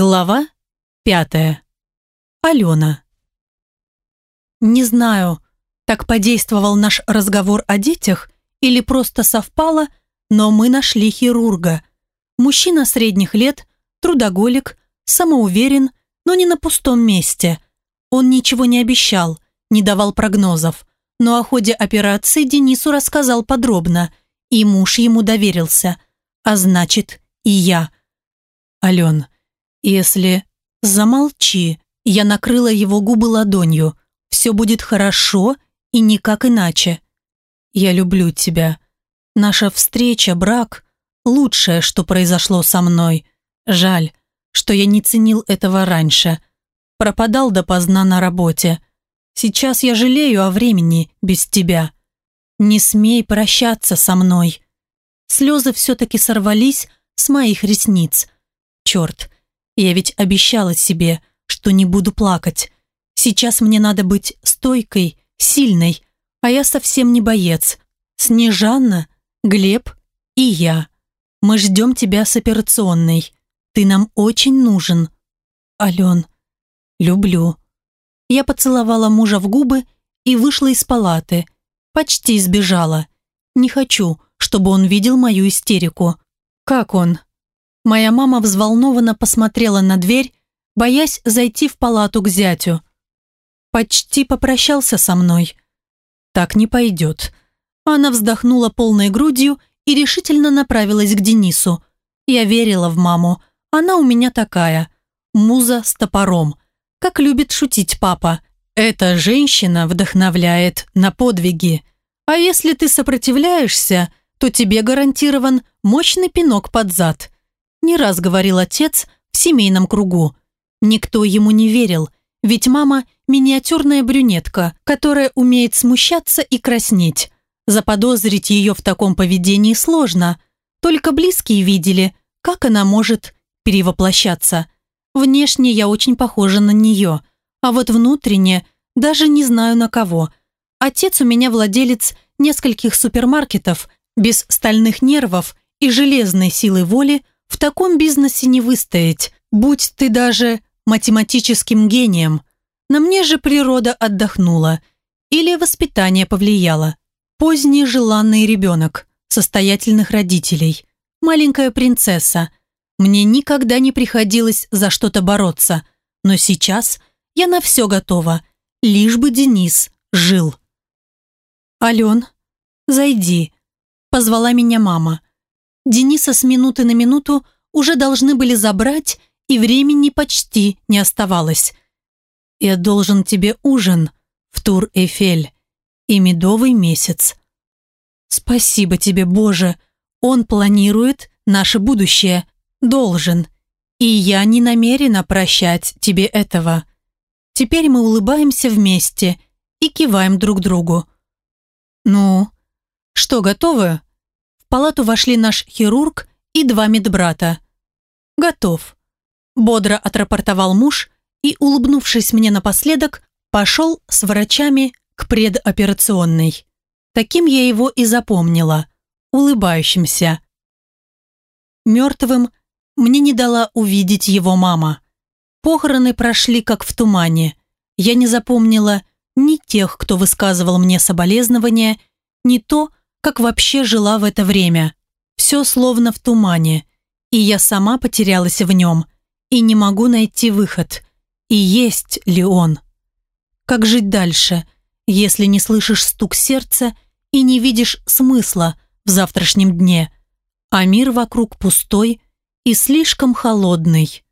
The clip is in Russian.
Глава пятая. Алена. Не знаю, так подействовал наш разговор о детях или просто совпало, но мы нашли хирурга. Мужчина средних лет, трудоголик, самоуверен, но не на пустом месте. Он ничего не обещал, не давал прогнозов, но о ходе операции Денису рассказал подробно, и муж ему доверился, а значит и я. Ален, если... Замолчи. Я накрыла его губы ладонью. Все будет хорошо и никак иначе. Я люблю тебя. Наша встреча, брак – лучшее, что произошло со мной. Жаль, что я не ценил этого раньше. Пропадал допоздна на работе. Сейчас я жалею о времени без тебя. Не смей прощаться со мной. Слезы все-таки сорвались с моих ресниц. Черт, я ведь обещала себе, что не буду плакать. Сейчас мне надо быть стойкой, сильной, а я совсем не боец. Снежанна, Глеб и я. Мы ждем тебя с операционной. Ты нам очень нужен. Ален, люблю. Я поцеловала мужа в губы и вышла из палаты. Почти сбежала. Не хочу, чтобы он видел мою истерику. Как он? Моя мама взволнованно посмотрела на дверь, боясь зайти в палату к зятю. Почти попрощался со мной. Так не пойдет. Она вздохнула полной грудью и решительно направилась к Денису. Я верила в маму. Она у меня такая. Муза с топором. Как любит шутить папа. Эта женщина вдохновляет на подвиги. А если ты сопротивляешься, то тебе гарантирован мощный пинок под зад не раз говорил отец в семейном кругу. Никто ему не верил, ведь мама – миниатюрная брюнетка, которая умеет смущаться и краснеть. Заподозрить ее в таком поведении сложно. Только близкие видели, как она может перевоплощаться. Внешне я очень похожа на нее, а вот внутренне даже не знаю на кого. Отец у меня владелец нескольких супермаркетов, без стальных нервов и железной силы воли – в таком бизнесе не выстоять, будь ты даже математическим гением. На мне же природа отдохнула. Или воспитание повлияло. Поздний желанный ребенок, состоятельных родителей, маленькая принцесса. Мне никогда не приходилось за что-то бороться, но сейчас я на все готова, лишь бы Денис жил. «Ален, зайди», – позвала меня мама. Дениса с минуты на минуту уже должны были забрать, и времени почти не оставалось. «Я должен тебе ужин в Тур-Эйфель и медовый месяц». «Спасибо тебе, Боже! Он планирует наше будущее. Должен. И я не намерена прощать тебе этого. Теперь мы улыбаемся вместе и киваем друг другу. Ну, что, готовы?» Палату вошли наш хирург и два медбрата. «Готов», – бодро отрапортовал муж и, улыбнувшись мне напоследок, пошел с врачами к предоперационной. Таким я его и запомнила, улыбающимся. Мертвым мне не дала увидеть его мама. Похороны прошли как в тумане. Я не запомнила ни тех, кто высказывал мне соболезнования, ни то, как вообще жила в это время. Все словно в тумане, и я сама потерялась в нем, и не могу найти выход. И есть ли он? Как жить дальше, если не слышишь стук сердца и не видишь смысла в завтрашнем дне, а мир вокруг пустой и слишком холодный?